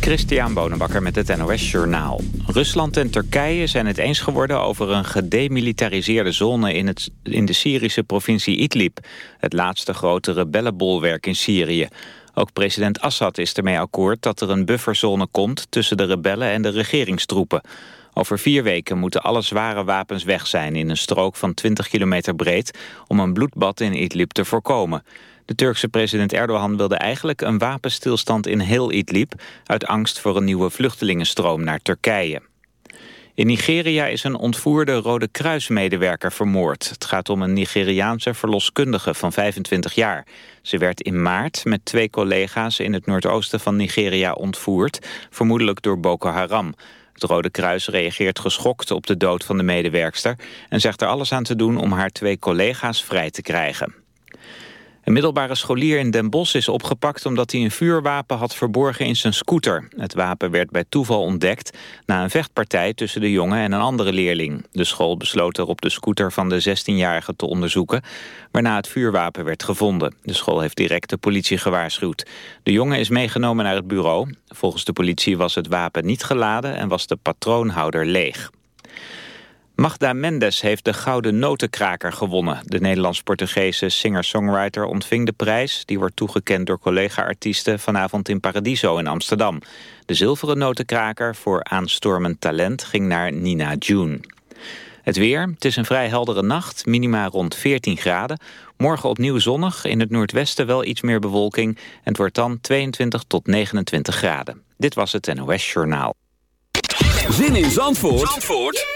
Christian Bonenbakker met het NOS Journaal. Rusland en Turkije zijn het eens geworden over een gedemilitariseerde zone in, het, in de Syrische provincie Idlib. Het laatste grote rebellenbolwerk in Syrië. Ook president Assad is ermee akkoord dat er een bufferzone komt tussen de rebellen en de regeringstroepen. Over vier weken moeten alle zware wapens weg zijn in een strook van 20 kilometer breed om een bloedbad in Idlib te voorkomen. De Turkse president Erdogan wilde eigenlijk een wapenstilstand in heel Idlib... uit angst voor een nieuwe vluchtelingenstroom naar Turkije. In Nigeria is een ontvoerde Rode Kruismedewerker vermoord. Het gaat om een Nigeriaanse verloskundige van 25 jaar. Ze werd in maart met twee collega's in het noordoosten van Nigeria ontvoerd... vermoedelijk door Boko Haram. Het Rode Kruis reageert geschokt op de dood van de medewerkster... en zegt er alles aan te doen om haar twee collega's vrij te krijgen. Een middelbare scholier in Den Bosch is opgepakt omdat hij een vuurwapen had verborgen in zijn scooter. Het wapen werd bij toeval ontdekt na een vechtpartij tussen de jongen en een andere leerling. De school besloot erop de scooter van de 16-jarige te onderzoeken, waarna het vuurwapen werd gevonden. De school heeft direct de politie gewaarschuwd. De jongen is meegenomen naar het bureau. Volgens de politie was het wapen niet geladen en was de patroonhouder leeg. Magda Mendes heeft de Gouden Notenkraker gewonnen. De Nederlands-Portugese singer-songwriter ontving de prijs... die wordt toegekend door collega-artiesten vanavond in Paradiso in Amsterdam. De zilveren notenkraker voor aanstormend talent ging naar Nina June. Het weer, het is een vrij heldere nacht, minima rond 14 graden. Morgen opnieuw zonnig, in het noordwesten wel iets meer bewolking... en het wordt dan 22 tot 29 graden. Dit was het NOS Journaal. Zin in Zandvoort? Zandvoort?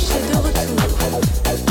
cherche de retour.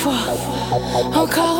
for. I'm.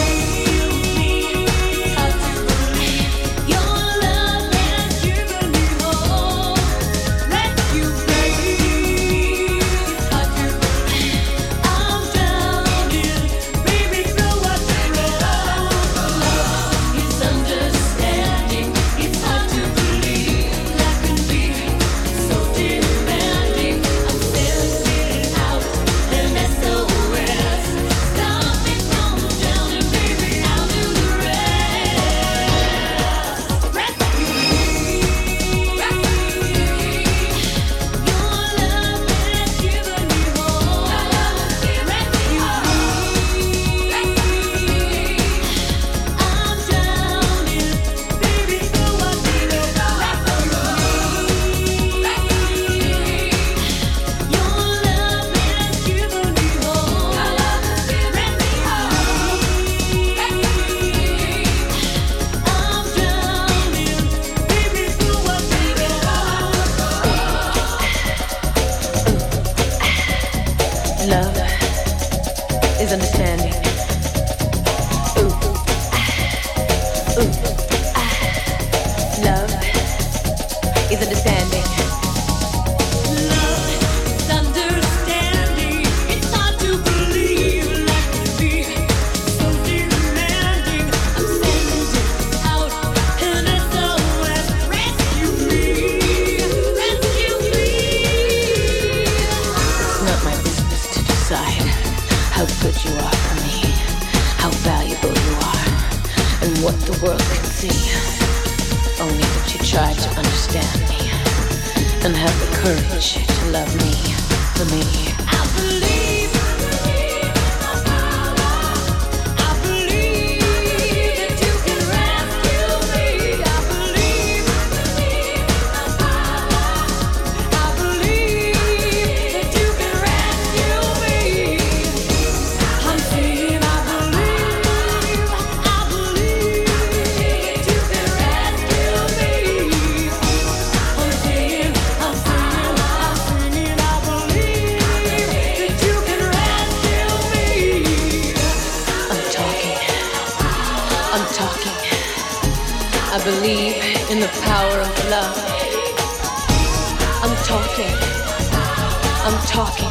Talking.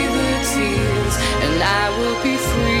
and I will be free.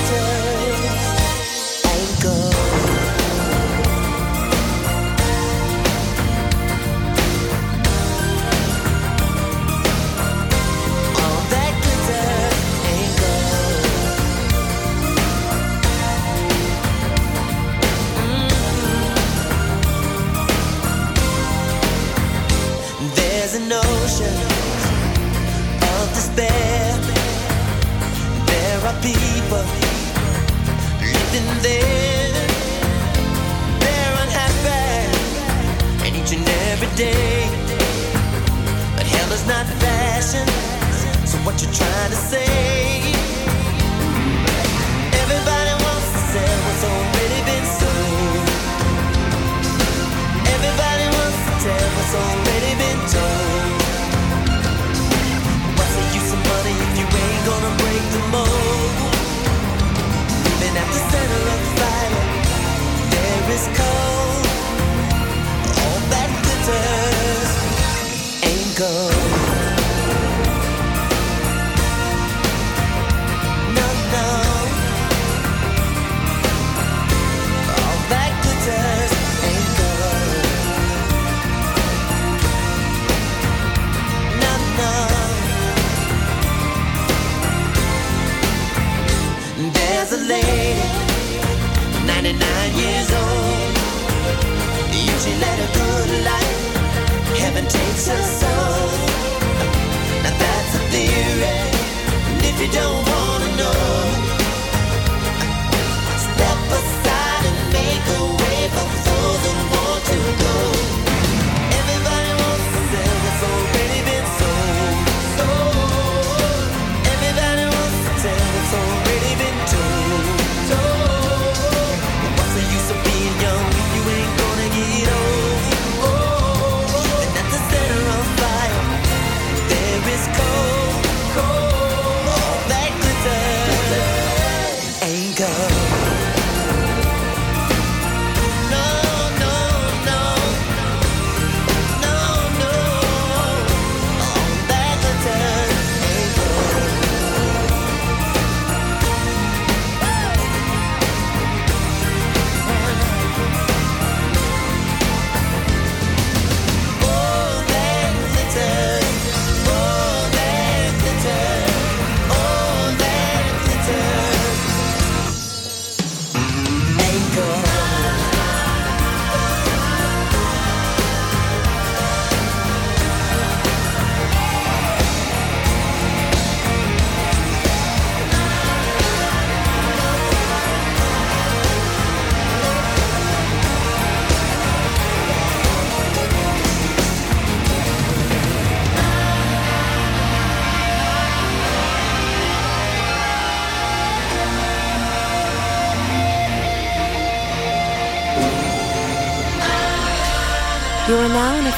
day. But hell is not fashion, so what you trying to say? Everybody wants to sell what's already been sold. Everybody wants to tell what's already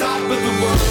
top of the world.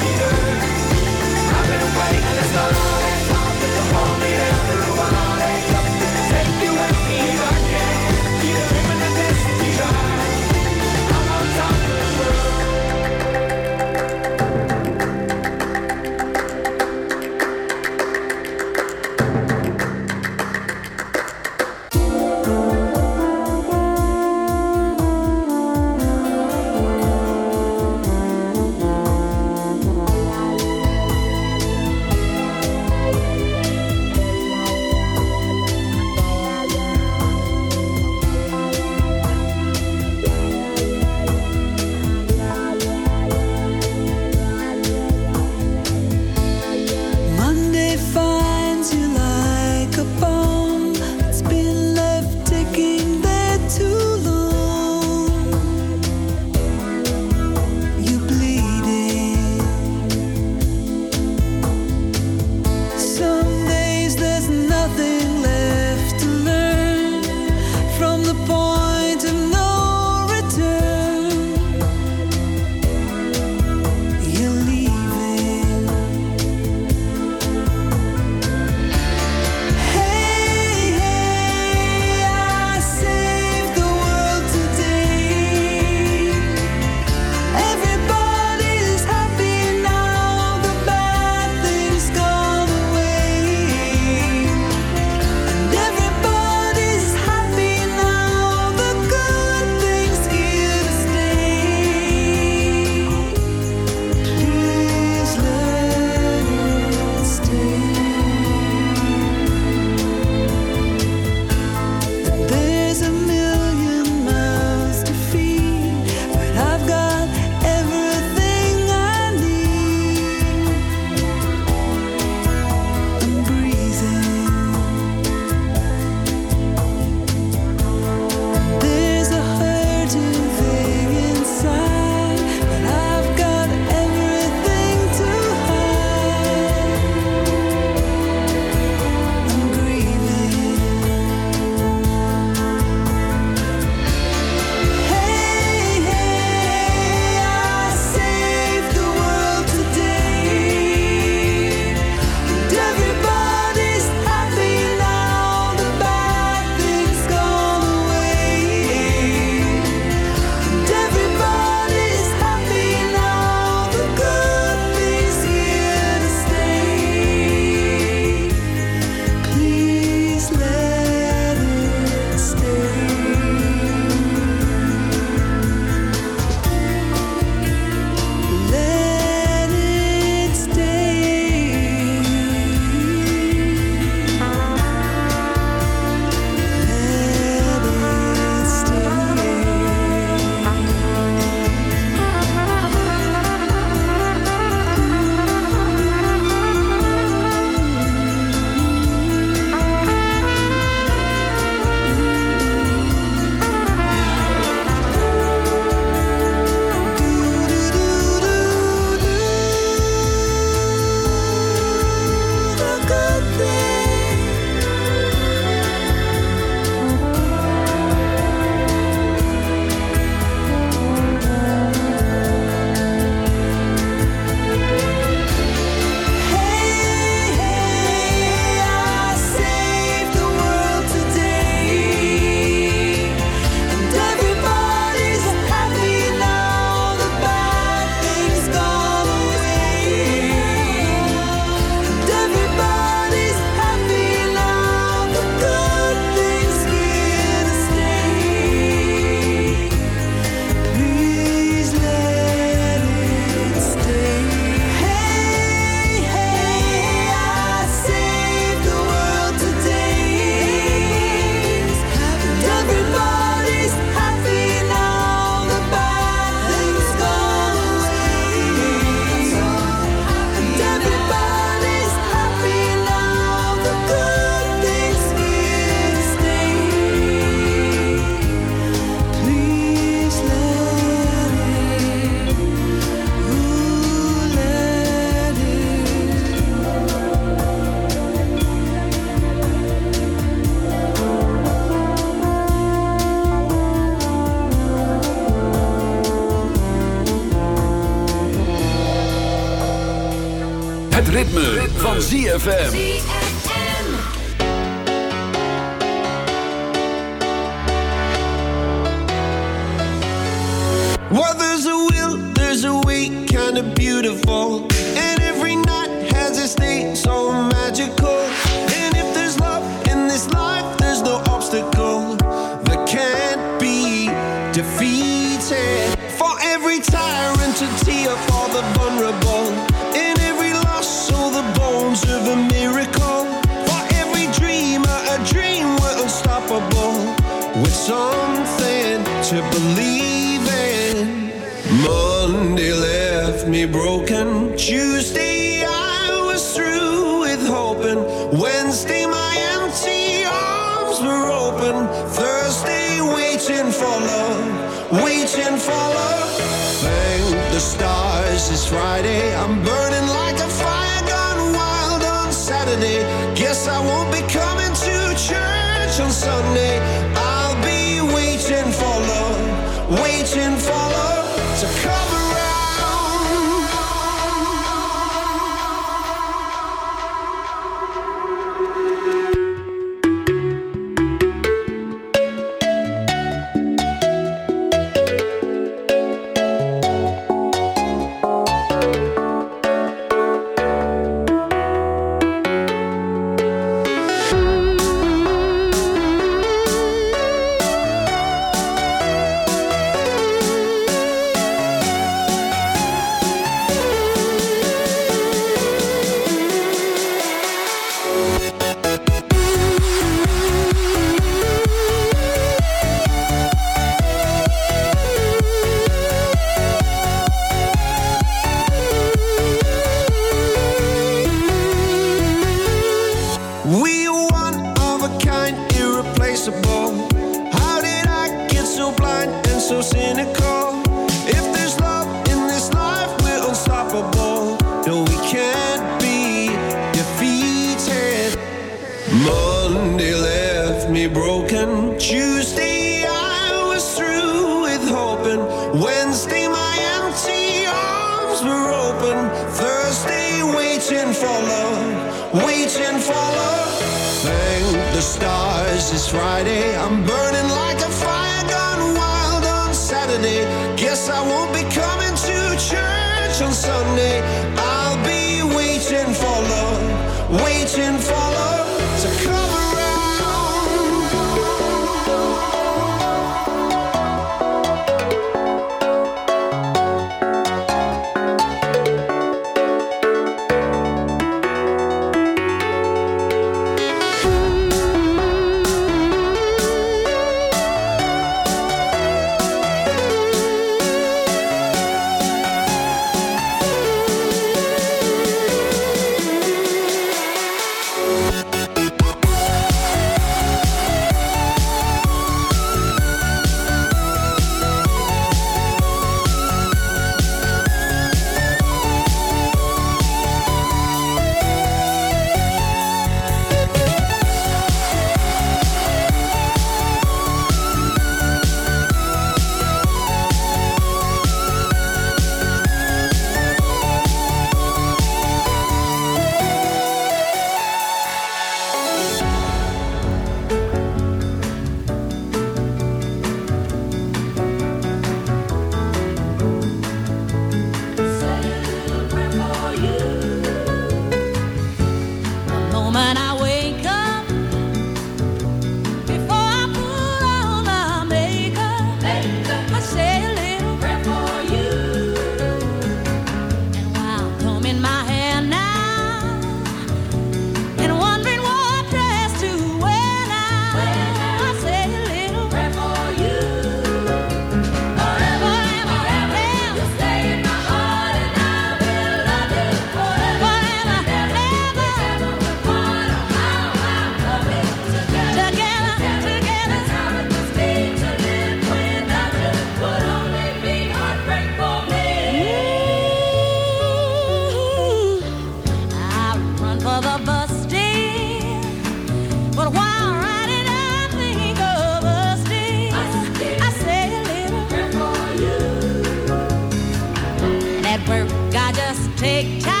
Just take time.